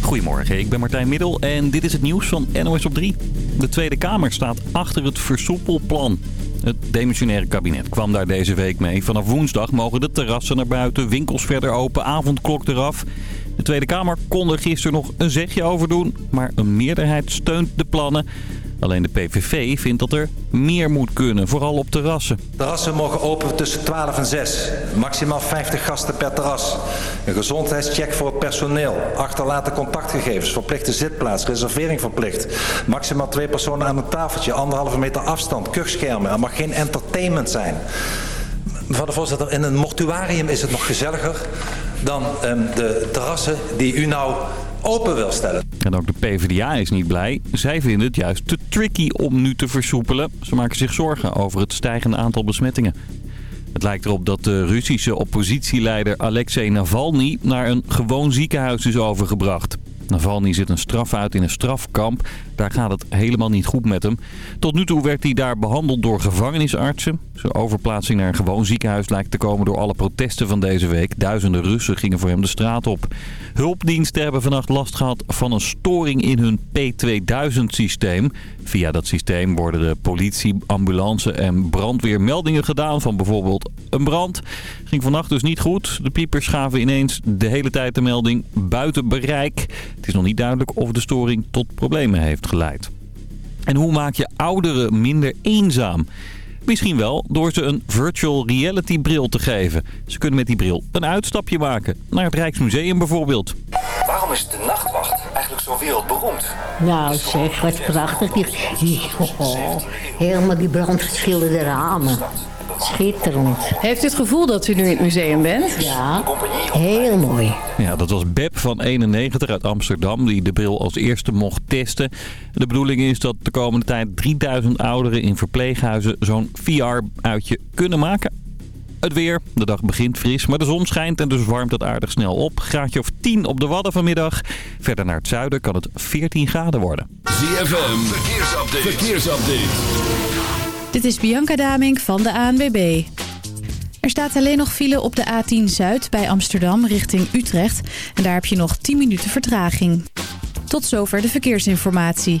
Goedemorgen, ik ben Martijn Middel en dit is het nieuws van NOS op 3. De Tweede Kamer staat achter het versoepelplan. Het demissionaire kabinet kwam daar deze week mee. Vanaf woensdag mogen de terrassen naar buiten, winkels verder open, avondklok eraf. De Tweede Kamer kon er gisteren nog een zegje over doen, maar een meerderheid steunt de plannen. Alleen de PVV vindt dat er meer moet kunnen, vooral op terrassen. Terrassen mogen open tussen 12 en 6. Maximaal 50 gasten per terras. Een gezondheidscheck voor het personeel. Achterlaten contactgegevens. Verplichte zitplaats. Reservering verplicht. Maximaal twee personen aan een tafeltje. Anderhalve meter afstand. Kuchschermen. Er mag geen entertainment zijn. Mevrouw de voorzitter, in een mortuarium is het nog gezelliger dan um, de terrassen die u nou open wil stellen. En ook de PvdA is niet blij. Zij vinden het juist te tricky om nu te versoepelen. Ze maken zich zorgen over het stijgende aantal besmettingen. Het lijkt erop dat de Russische oppositieleider Alexei Navalny naar een gewoon ziekenhuis is overgebracht. Navalny zit een straf uit in een strafkamp. Daar gaat het helemaal niet goed met hem. Tot nu toe werd hij daar behandeld door gevangenisartsen. Zijn overplaatsing naar een gewoon ziekenhuis lijkt te komen door alle protesten van deze week. Duizenden Russen gingen voor hem de straat op. Hulpdiensten hebben vannacht last gehad van een storing in hun P2000-systeem. Via dat systeem worden de politie, ambulance en brandweer meldingen gedaan van bijvoorbeeld een brand. Ging vannacht dus niet goed. De piepers gaven ineens de hele tijd de melding buiten bereik. Het is nog niet duidelijk of de storing tot problemen heeft geleid. En hoe maak je ouderen minder eenzaam? Misschien wel door ze een virtual reality bril te geven. Ze kunnen met die bril een uitstapje maken. Naar het Rijksmuseum bijvoorbeeld. Waarom is de nachtwacht eigenlijk zo wereldberoemd? Nou zeg, wat prachtig. Die, die, oh, helemaal die brandverschillende ramen. Schitterend. Heeft u het gevoel dat u nu in het museum bent? Ja, heel mooi. Ja, dat was Beb van 91 uit Amsterdam die de bril als eerste mocht testen. De bedoeling is dat de komende tijd 3000 ouderen in verpleeghuizen zo'n VR-uitje kunnen maken. Het weer. De dag begint fris, maar de zon schijnt en dus warmt het aardig snel op. Graadje of 10 op de Wadden vanmiddag. Verder naar het zuiden kan het 14 graden worden. ZFM, verkeersupdate. verkeersupdate. Dit is Bianca Damink van de ANWB. Er staat alleen nog file op de A10 Zuid bij Amsterdam richting Utrecht. En daar heb je nog 10 minuten vertraging. Tot zover de verkeersinformatie.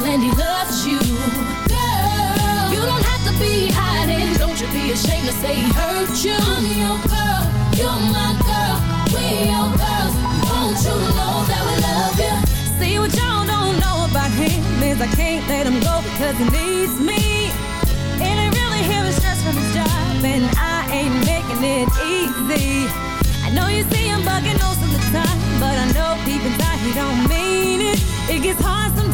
That and he loves you. Girl, you don't have to be hiding. Don't you be ashamed to say he hurt you. I'm your girl, you're my girl, we your girls. Won't you know that we love you? See what y'all don't know about him is I can't let him go because he needs me. And I really hear the stress from his job and I ain't making it easy. I know you see him bugging most of the time, but I know deep inside he don't mean it. It gets hard sometimes,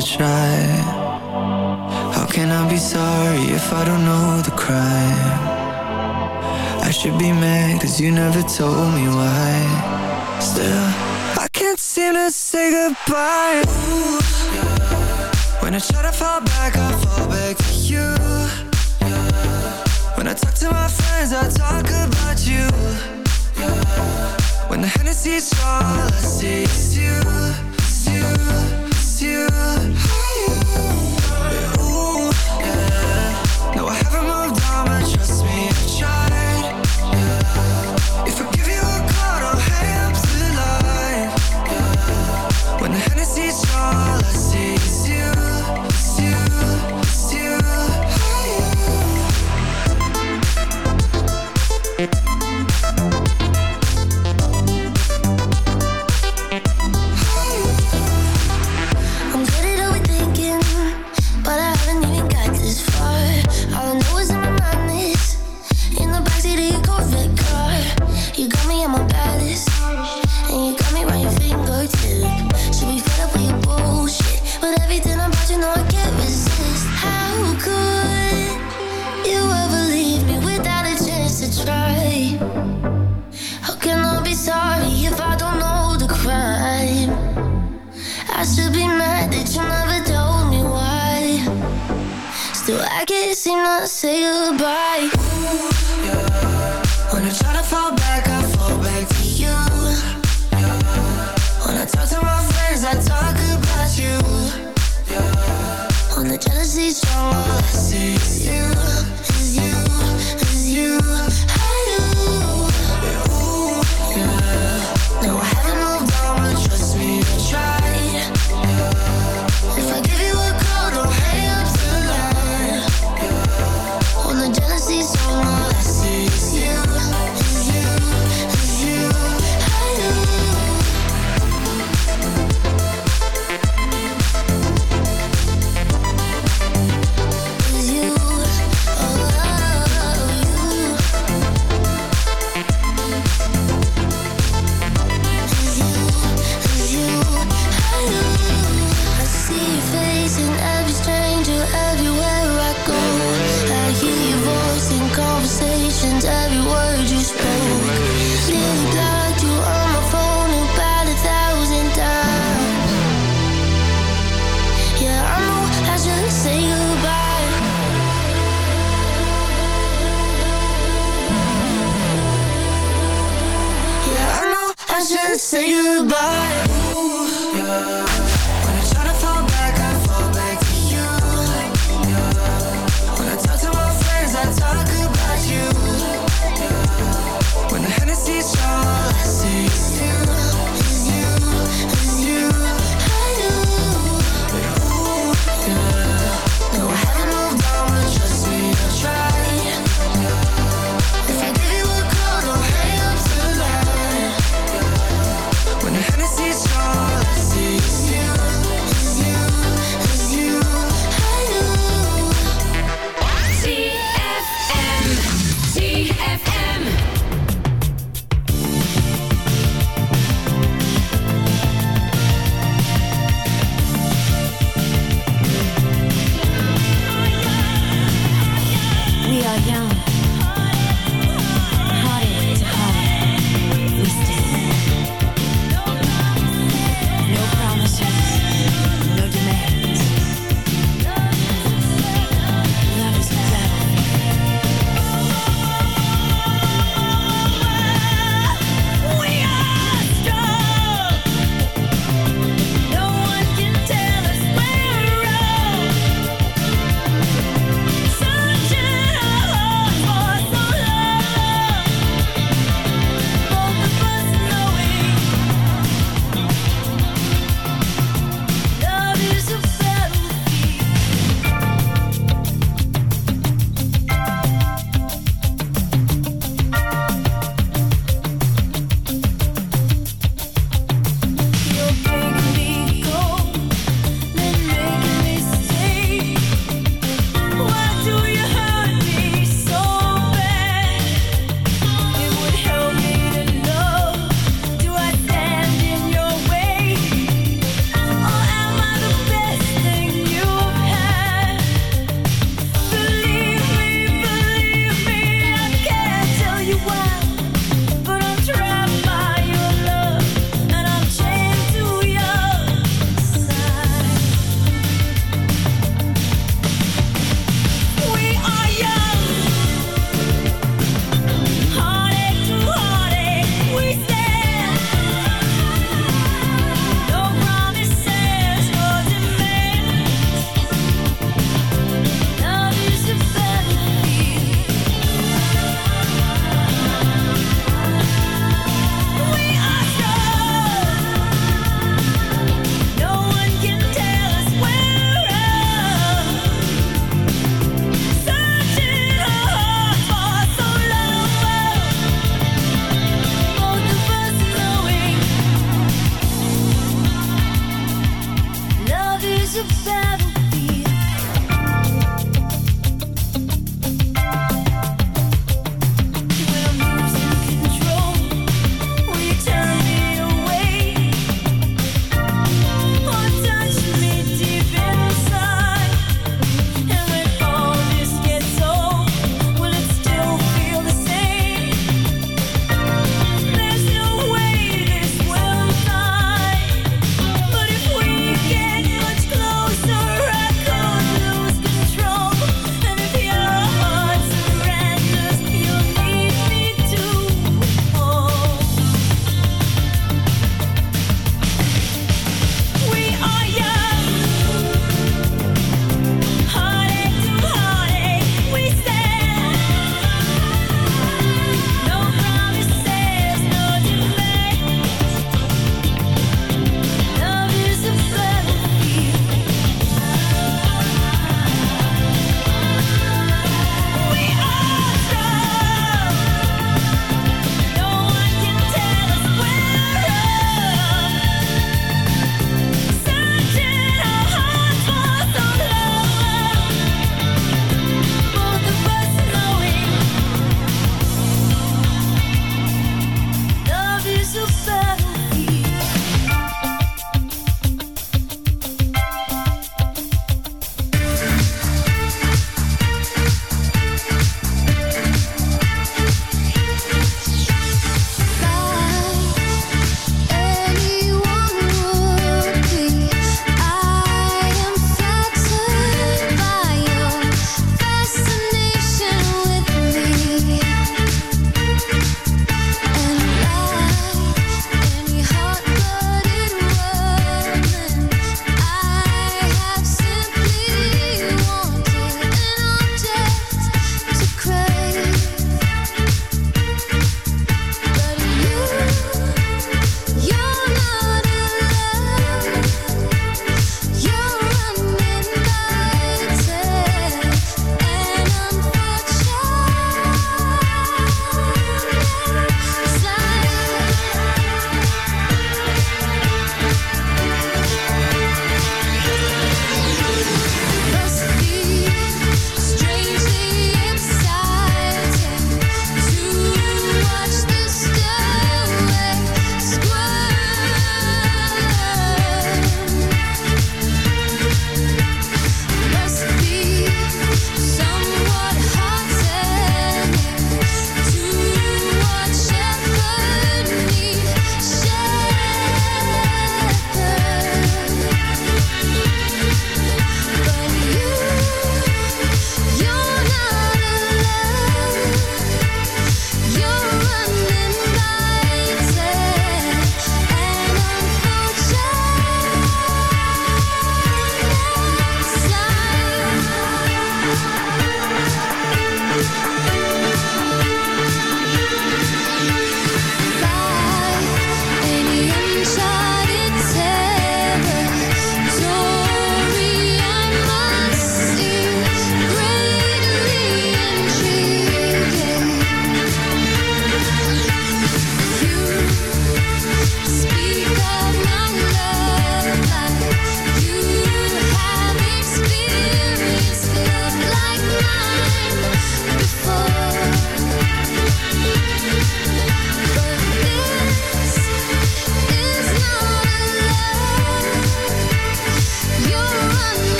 To try? How can I be sorry if I don't know the crime? I should be mad cause you never told me why. Still, I can't seem to say goodbye. Ooh, yeah. When I try to fall back, I fall back to you. Yeah. When I talk to my friends, I talk about you. Yeah. When the Hennessy's all I see is you, is you, you, Should be mad that you never told me why. Still, I can't seem to say goodbye. When I try to fall back, I fall back to you. When I talk to my friends, I talk about you. When the jealousy's strong, I see you, is you, is you. Say goodbye.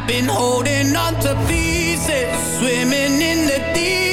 I've been holding on to pieces, swimming in the deep.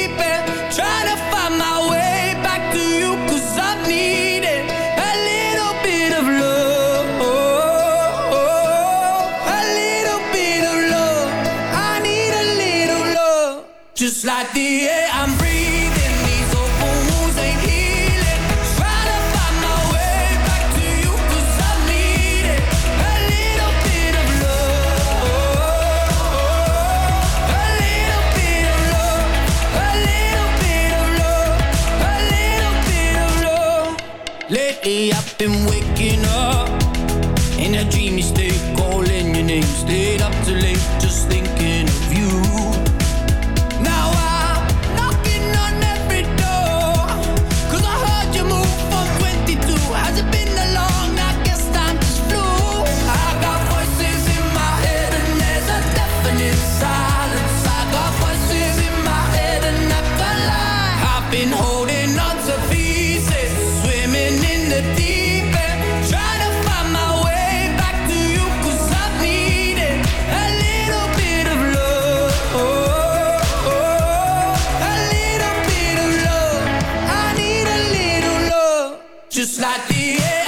yeah.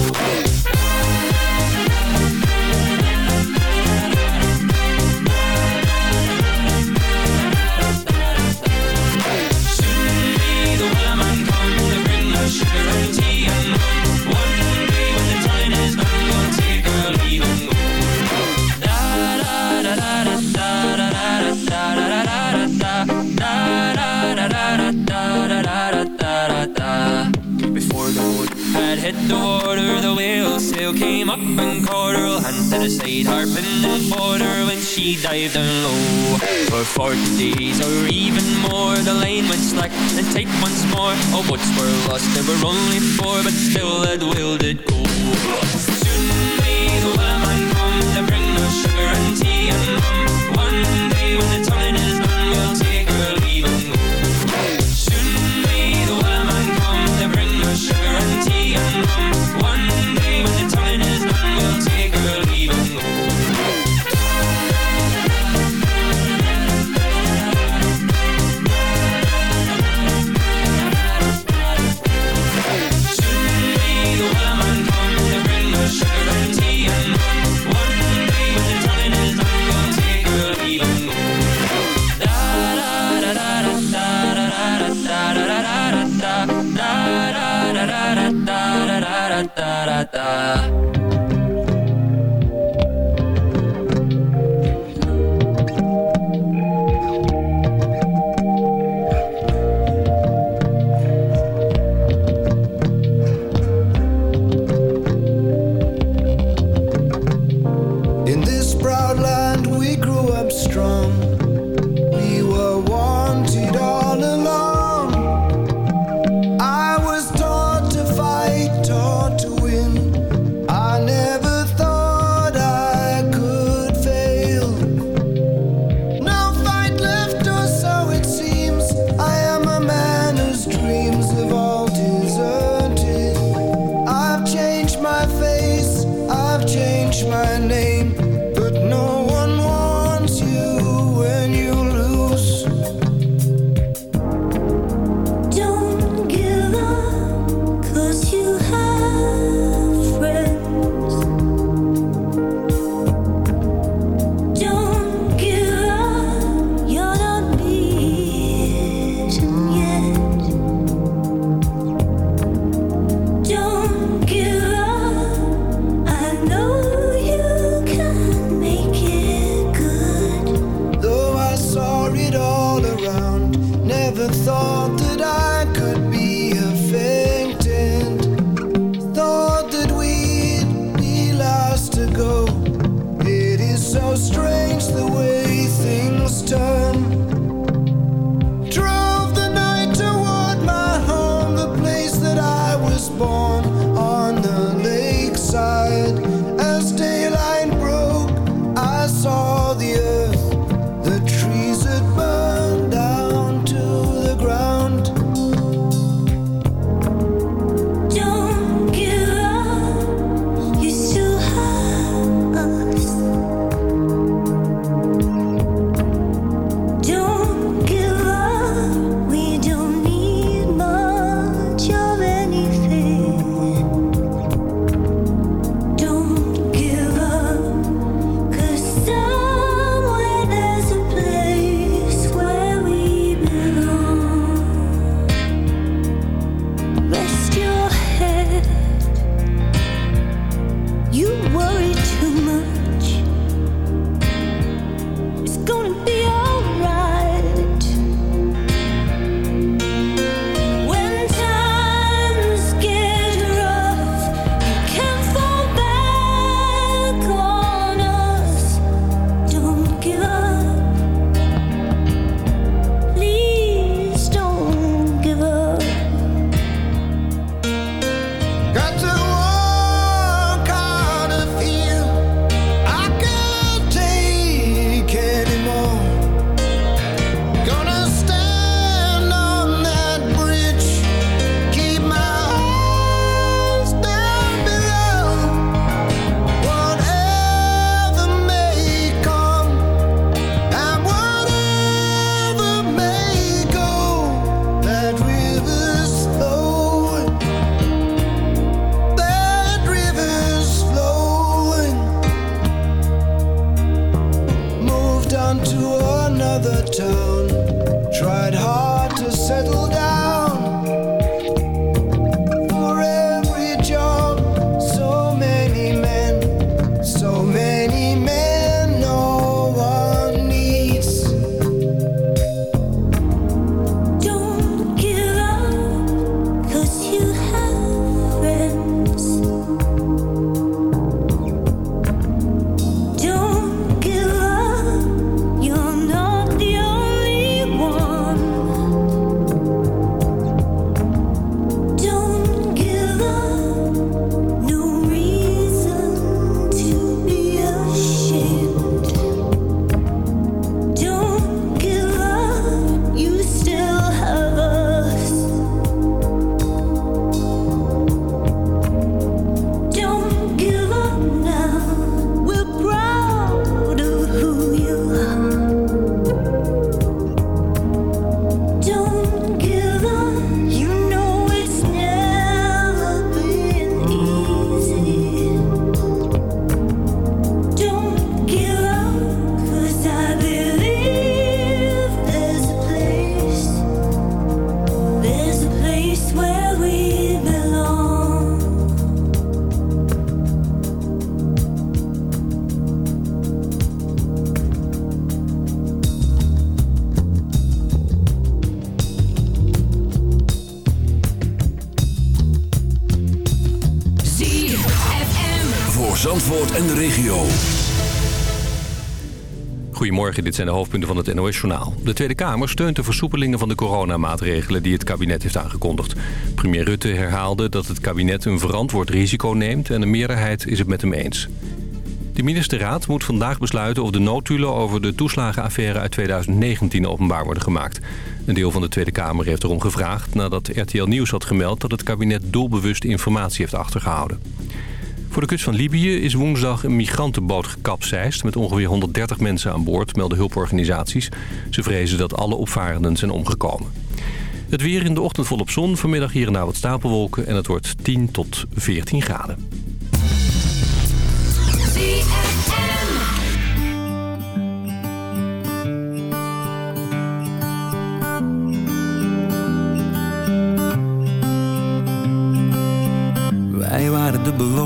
The water, the whale sail came up and caught her hand to the side, harping and her when she dived down low. For forty days or even more, the line went slack and tight once more. All boats were lost, there were only four, but still that whale did go. Zandvoort en de regio. Goedemorgen, dit zijn de hoofdpunten van het NOS-journaal. De Tweede Kamer steunt de versoepelingen van de coronamaatregelen die het kabinet heeft aangekondigd. Premier Rutte herhaalde dat het kabinet een verantwoord risico neemt en een meerderheid is het met hem eens. De ministerraad moet vandaag besluiten of de noodtulen over de toeslagenaffaire uit 2019 openbaar worden gemaakt. Een deel van de Tweede Kamer heeft erom gevraagd nadat RTL Nieuws had gemeld dat het kabinet doelbewust informatie heeft achtergehouden. Voor de kust van Libië is woensdag een migrantenboot gekapseist... met ongeveer 130 mensen aan boord, melden hulporganisaties. Ze vrezen dat alle opvarenden zijn omgekomen. Het weer in de ochtend volop zon, vanmiddag hier en daar wat stapelwolken... en het wordt 10 tot 14 graden.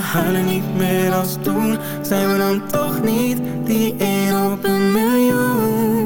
we huilen niet meer als toen. Zijn we dan toch niet die één op een miljoen?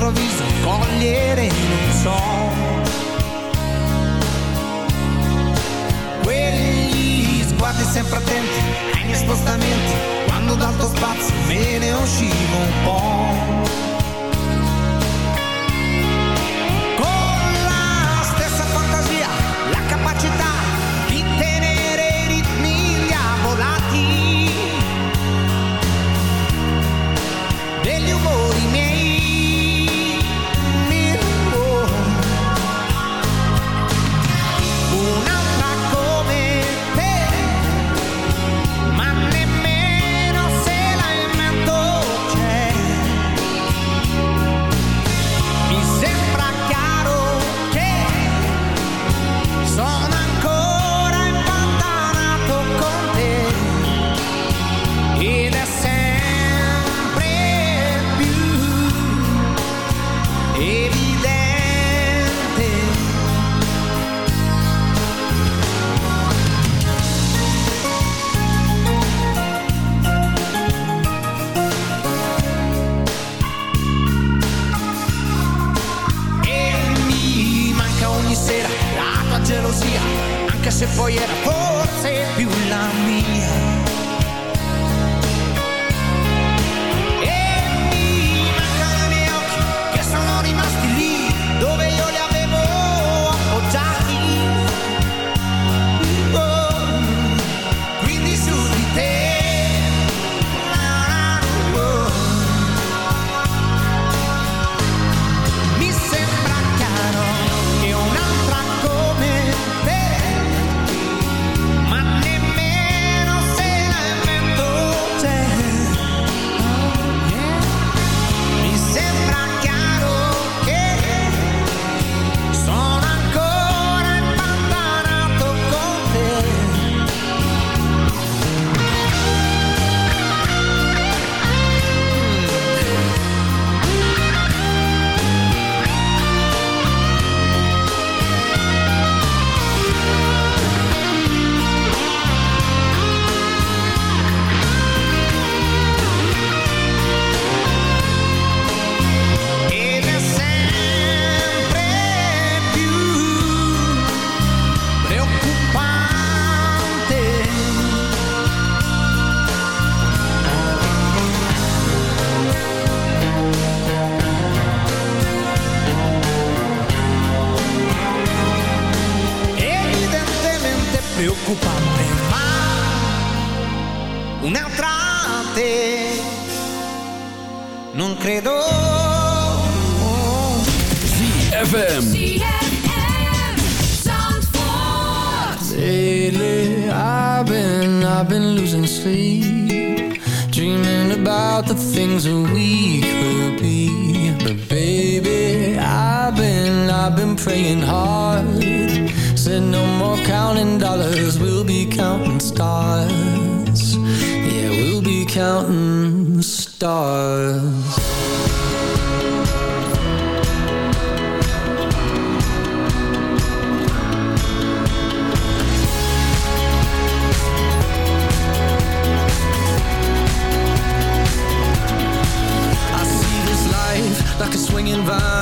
all'improvviso cogliere non so Quelli, sguardi sempre attenti ai miei spostamenti quando dal spazio me ne uscivo un po' for you.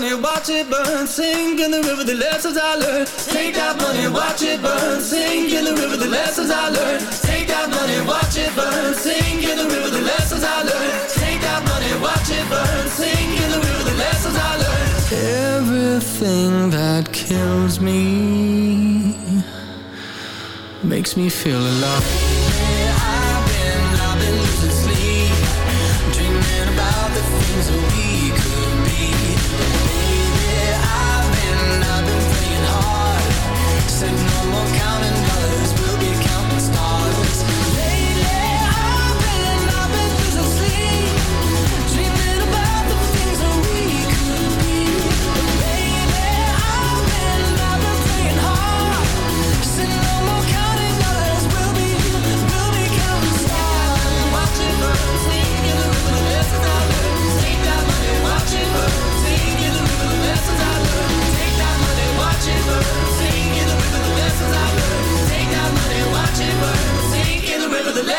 Money, watch it burn, sink in the river, the lessons I learned. Take that money, watch it burn, sink in the river, the lessons I learned. Take that money, watch it burn, sink in the river, the lessons I learned. Take that money, watch it burn, sink in the river, the lessons I learned. Everything that kills me makes me feel alive. I've been, I've been losing sleep, dreaming about the things that we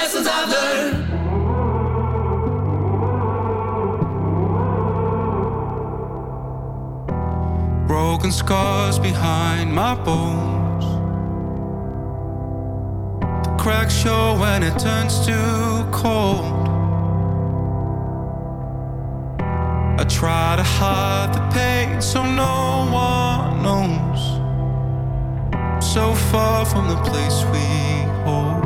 lessons I've learned. Broken scars behind my bones. The cracks show when it turns too cold. I try to hide the pain so no one knows. So far from the place we hold.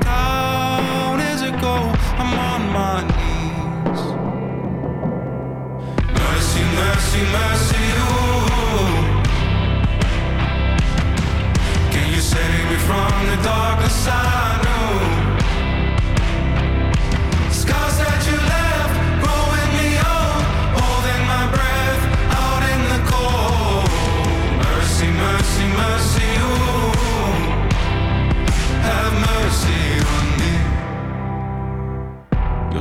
Down as it go, I'm on my knees. Mercy, mercy, mercy, ooh. Can you save me from the darkness I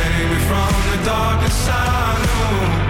Save me from the darkness I know?